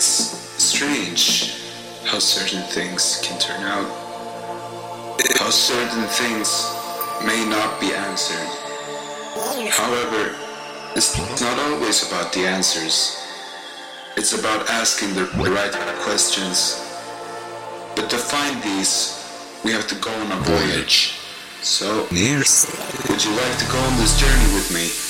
It's strange how certain things can turn out, how certain things may not be answered. However, it's not always about the answers. It's about asking the right questions. But to find these, we have to go on a voyage. So, would you like to go on this journey with me?